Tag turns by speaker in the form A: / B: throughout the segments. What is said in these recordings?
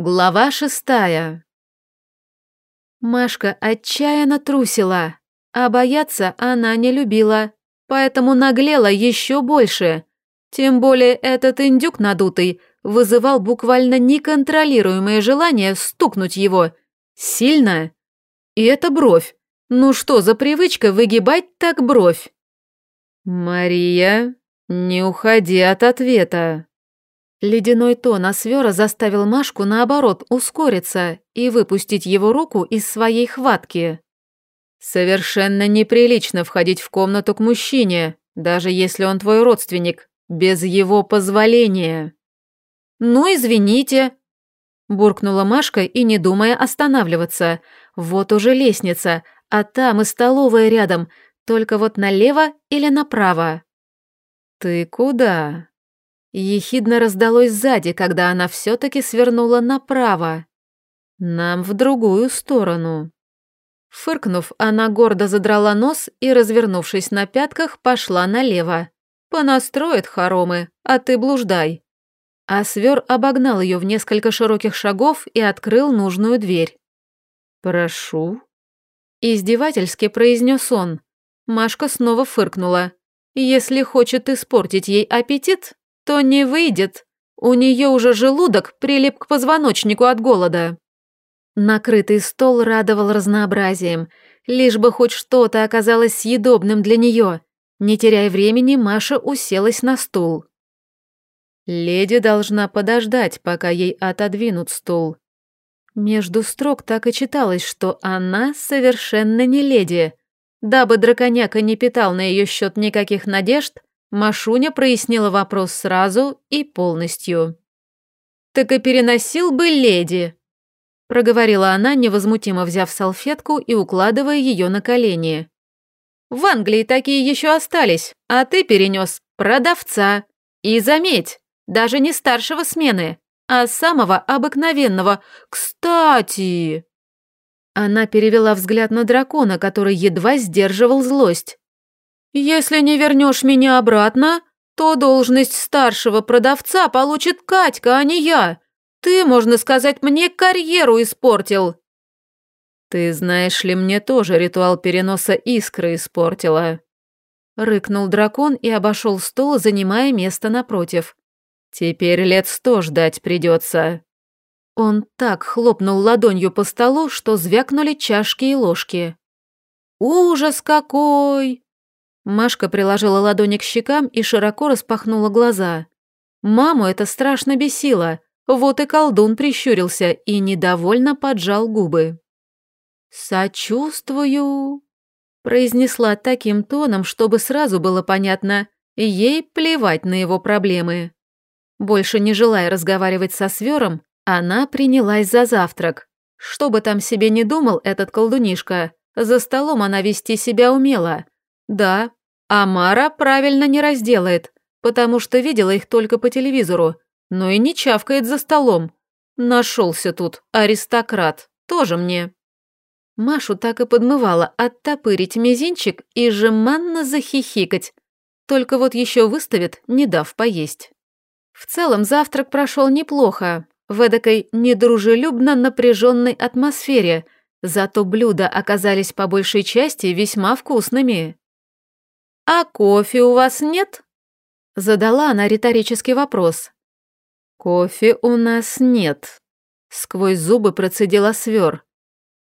A: Глава шестая. Машка отчаянно трусила, а бояться она не любила, поэтому наглела еще больше. Тем более этот индюк надутый вызывал буквально неконтролируемое желание стукнуть его. Сильно. И это бровь. Ну что за привычка выгибать так бровь? «Мария, не уходи от ответа», Ледяной тон Освера заставил Машку, наоборот, ускориться и выпустить его руку из своей хватки. «Совершенно неприлично входить в комнату к мужчине, даже если он твой родственник, без его позволения». «Ну, извините», – буркнула Машка и не думая останавливаться. «Вот уже лестница, а там и столовая рядом, только вот налево или направо». «Ты куда?» Ехидно раздалось сзади, когда она все-таки свернула направо. Нам в другую сторону. Фыркнув, она гордо задрала нос и, развернувшись на пятках, пошла налево. «Понастроит хоромы, а ты блуждай». А свер обогнал ее в несколько широких шагов и открыл нужную дверь. «Прошу». Издевательски произнес он. Машка снова фыркнула. «Если хочет испортить ей аппетит, то не выйдет. У нее уже желудок прилип к позвоночнику от голода. Накрытый стол радовал разнообразием, лишь бы хоть что-то оказалось съедобным для нее. Не теряя времени, Маша уселась на стул. Леди должна подождать, пока ей отодвинут стул. Между строк так и читалось, что она совершенно не леди. Дабы драконяка не питал на ее счет никаких надежд, Машуня прояснила вопрос сразу и полностью. «Так и переносил бы леди», – проговорила она, невозмутимо взяв салфетку и укладывая ее на колени. «В Англии такие еще остались, а ты перенес продавца. И заметь, даже не старшего смены, а самого обыкновенного. Кстати...» Она перевела взгляд на дракона, который едва сдерживал злость. «Если не вернешь меня обратно, то должность старшего продавца получит Катька, а не я. Ты, можно сказать, мне карьеру испортил». «Ты знаешь ли, мне тоже ритуал переноса искры испортила». Рыкнул дракон и обошел стол, занимая место напротив. «Теперь лет сто ждать придется». Он так хлопнул ладонью по столу, что звякнули чашки и ложки. «Ужас какой!» Машка приложила ладони к щекам и широко распахнула глаза. Маму это страшно бесило, вот и колдун прищурился и недовольно поджал губы. «Сочувствую», – произнесла таким тоном, чтобы сразу было понятно, ей плевать на его проблемы. Больше не желая разговаривать со свером, она принялась за завтрак. Что бы там себе не думал этот колдунишка, за столом она вести себя умела. Да, Амара правильно не разделает, потому что видела их только по телевизору, но и не чавкает за столом. Нашелся тут аристократ, тоже мне. Машу так и подмывала оттопырить мизинчик и жеманно захихикать, только вот еще выставит, не дав поесть. В целом завтрак прошел неплохо, в эдакой недружелюбно напряженной атмосфере, зато блюда оказались по большей части весьма вкусными. «А кофе у вас нет?» Задала она риторический вопрос. «Кофе у нас нет», — сквозь зубы процедила свер.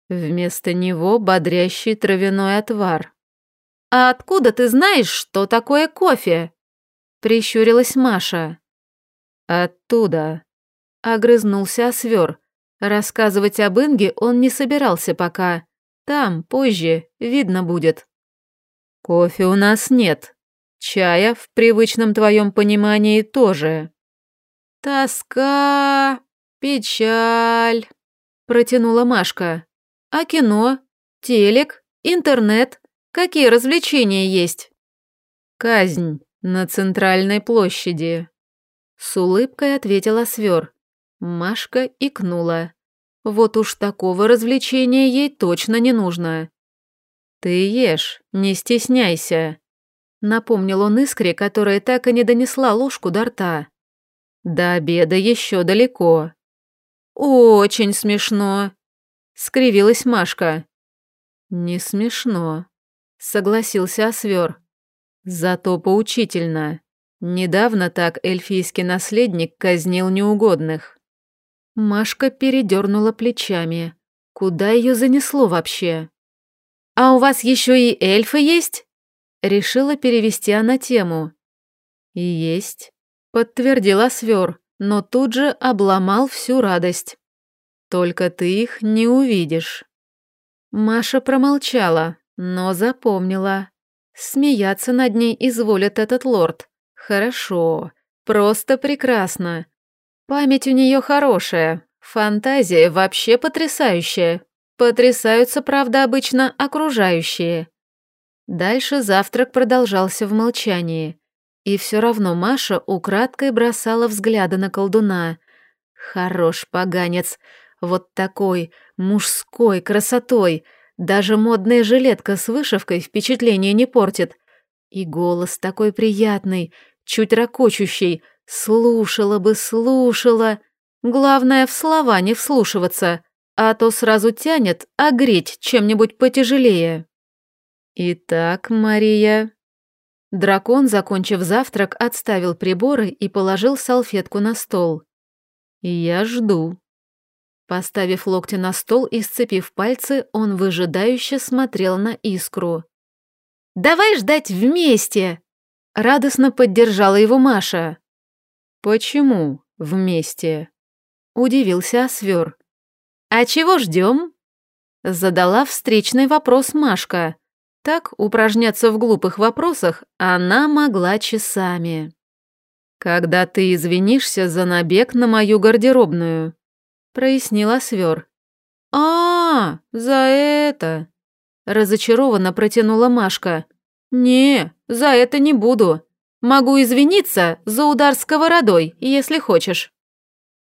A: Вместо него бодрящий травяной отвар. «А откуда ты знаешь, что такое кофе?» — прищурилась Маша. «Оттуда», — огрызнулся Освер. Рассказывать об Инге он не собирался пока. Там, позже, видно будет. Кофе у нас нет. Чая, в привычном твоем понимании, тоже. Тоска, печаль, протянула Машка. А кино, телек, интернет, какие развлечения есть? Казнь на центральной площади. С улыбкой ответила Свер. Машка икнула. Вот уж такого развлечения ей точно не нужно. «Ты ешь, не стесняйся», — напомнил он Искре, которая так и не донесла ложку до рта. «До обеда еще далеко». «Очень смешно», — скривилась Машка. «Не смешно», — согласился Освер. «Зато поучительно. Недавно так эльфийский наследник казнил неугодных». Машка передернула плечами. Куда ее занесло вообще? «А у вас еще и эльфы есть?» Решила перевести она тему. «Есть», — подтвердил Освер, но тут же обломал всю радость. «Только ты их не увидишь». Маша промолчала, но запомнила. Смеяться над ней изволит этот лорд. Хорошо, просто прекрасно. Память у нее хорошая, фантазия вообще потрясающая. Потрясаются, правда, обычно окружающие. Дальше завтрак продолжался в молчании. И все равно Маша украдкой бросала взгляды на колдуна. Хорош поганец, вот такой, мужской, красотой. Даже модная жилетка с вышивкой впечатление не портит. И голос такой приятный, чуть ракочущий. Слушала бы, слушала. Главное, в слова не вслушиваться, а то сразу тянет огреть чем-нибудь потяжелее. «Итак, Мария...» Дракон, закончив завтрак, отставил приборы и положил салфетку на стол. «Я жду». Поставив локти на стол и сцепив пальцы, он выжидающе смотрел на искру. «Давай ждать вместе!» Радостно поддержала его Маша. «Почему вместе?» Удивился Освер. «А чего ждем?» Задала встречный вопрос Машка. Так упражняться в глупых вопросах она могла часами. «Когда ты извинишься за набег на мою гардеробную», прояснила свер. А, за это!» Разочарованно протянула Машка. «Не, за это не буду. Могу извиниться за удар сковородой, если хочешь».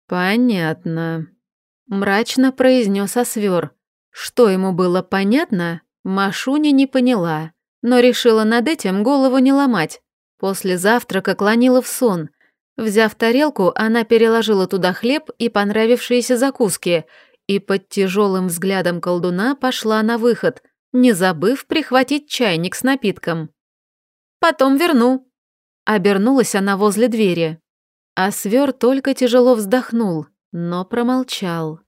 A: «Понятно», — мрачно произнес Освер. Что ему было понятно, Машуня не поняла, но решила над этим голову не ломать. После завтрака клонила в сон, Взяв тарелку, она переложила туда хлеб и понравившиеся закуски и под тяжелым взглядом колдуна пошла на выход, не забыв прихватить чайник с напитком. «Потом верну», — обернулась она возле двери. А свер только тяжело вздохнул, но промолчал.